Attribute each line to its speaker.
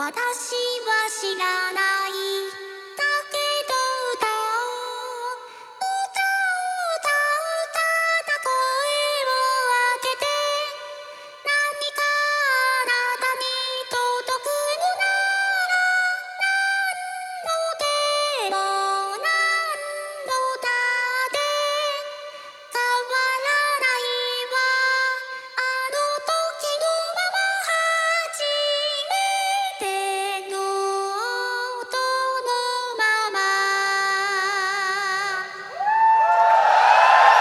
Speaker 1: 私は知らない。